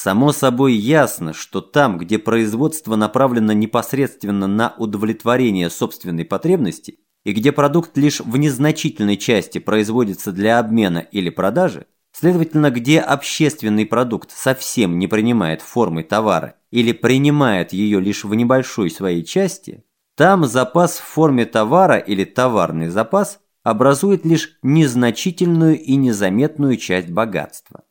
Само собой ясно, что там, где производство направлено непосредственно на удовлетворение собственной потребности и где продукт лишь в незначительной части производится для обмена или продажи, следовательно, где общественный продукт совсем не принимает формы товара или принимает ее лишь в небольшой своей части, там запас в форме товара или товарный запас образует лишь незначительную и незаметную часть богатства.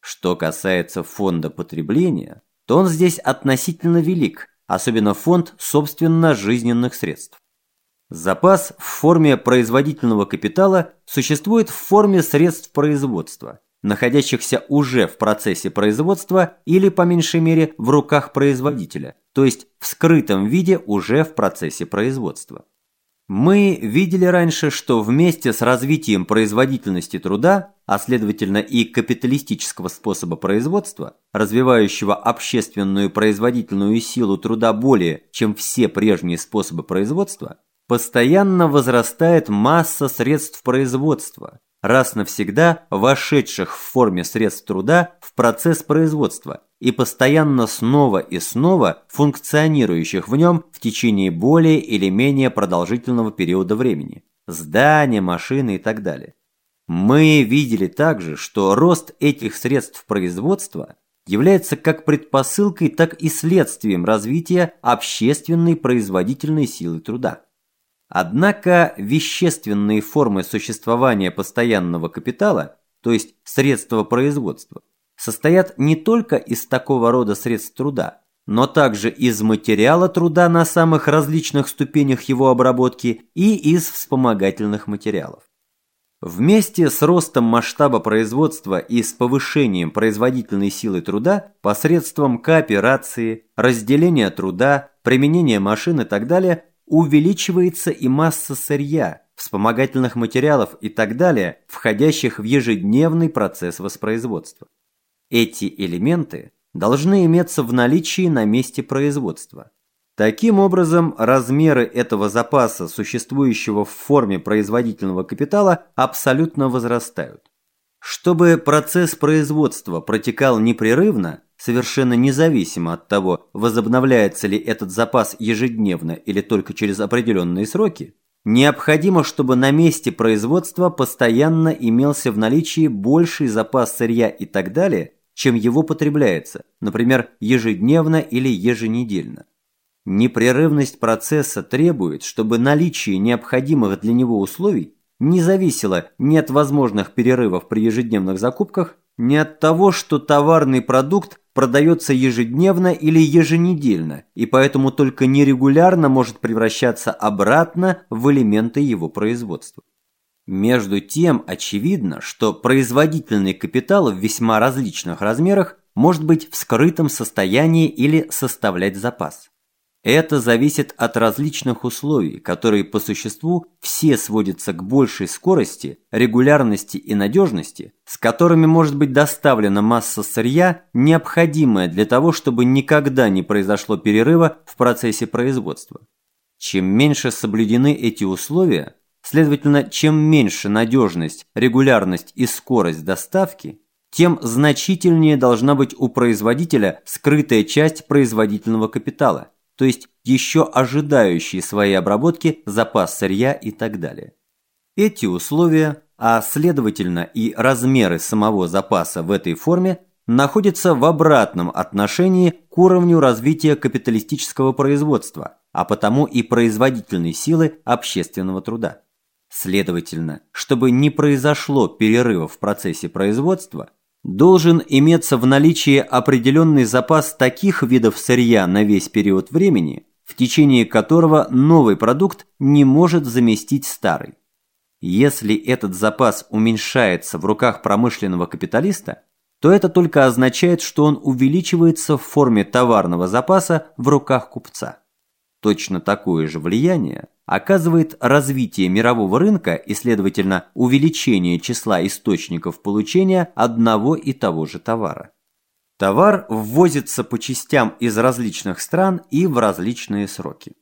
Что касается фонда потребления, то он здесь относительно велик, особенно фонд собственно жизненных средств. Запас в форме производительного капитала существует в форме средств производства, находящихся уже в процессе производства или, по меньшей мере, в руках производителя, то есть в скрытом виде уже в процессе производства. Мы видели раньше, что вместе с развитием производительности труда, а следовательно и капиталистического способа производства, развивающего общественную производительную силу труда более, чем все прежние способы производства, постоянно возрастает масса средств производства, раз навсегда вошедших в форме средств труда в процесс производства и постоянно снова и снова функционирующих в нем в течение более или менее продолжительного периода времени. Здания, машины и так далее. Мы видели также, что рост этих средств производства является как предпосылкой, так и следствием развития общественной производительной силы труда. Однако вещественные формы существования постоянного капитала, то есть средства производства, состоят не только из такого рода средств труда, но также из материала труда на самых различных ступенях его обработки и из вспомогательных материалов. Вместе с ростом масштаба производства и с повышением производительной силы труда посредством кооперации, разделения труда, применения машин и так далее увеличивается и масса сырья, вспомогательных материалов и так далее, входящих в ежедневный процесс воспроизводства. Эти элементы должны иметься в наличии на месте производства. Таким образом, размеры этого запаса, существующего в форме производительного капитала, абсолютно возрастают. Чтобы процесс производства протекал непрерывно, совершенно независимо от того, возобновляется ли этот запас ежедневно или только через определенные сроки, Необходимо, чтобы на месте производства постоянно имелся в наличии больший запас сырья и так далее, чем его потребляется, например, ежедневно или еженедельно. Непрерывность процесса требует, чтобы наличие необходимых для него условий не зависело ни от возможных перерывов при ежедневных закупках, ни от того, что товарный продукт продается ежедневно или еженедельно, и поэтому только нерегулярно может превращаться обратно в элементы его производства. Между тем очевидно, что производительный капитал в весьма различных размерах может быть в скрытом состоянии или составлять запас. Это зависит от различных условий, которые по существу все сводятся к большей скорости, регулярности и надежности, с которыми может быть доставлена масса сырья, необходимая для того, чтобы никогда не произошло перерыва в процессе производства. Чем меньше соблюдены эти условия, Следовательно, чем меньше надежность, регулярность и скорость доставки, тем значительнее должна быть у производителя скрытая часть производительного капитала, то есть еще ожидающий своей обработки запас сырья и так далее. Эти условия, а следовательно и размеры самого запаса в этой форме, находятся в обратном отношении к уровню развития капиталистического производства, а потому и производительной силы общественного труда. Следовательно, чтобы не произошло перерыва в процессе производства, должен иметься в наличии определенный запас таких видов сырья на весь период времени, в течение которого новый продукт не может заместить старый. Если этот запас уменьшается в руках промышленного капиталиста, то это только означает, что он увеличивается в форме товарного запаса в руках купца. Точно такое же влияние оказывает развитие мирового рынка и, следовательно, увеличение числа источников получения одного и того же товара. Товар ввозится по частям из различных стран и в различные сроки.